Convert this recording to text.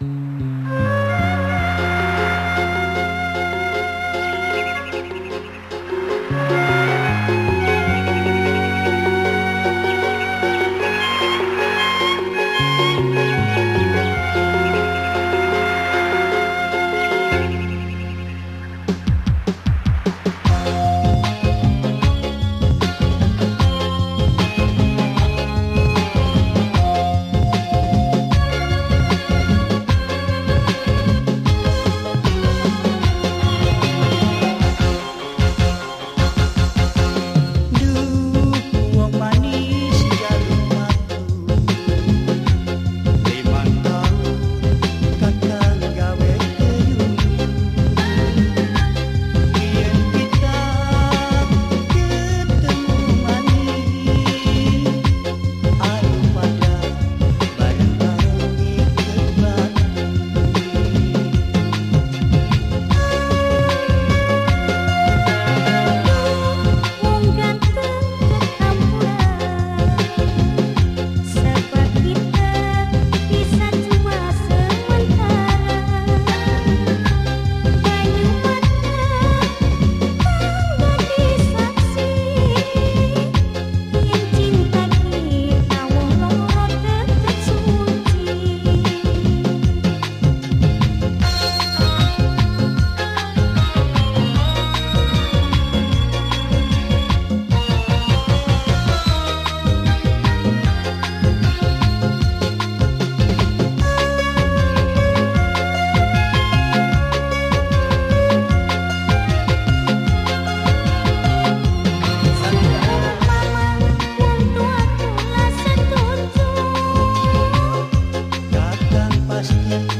Thank eyes.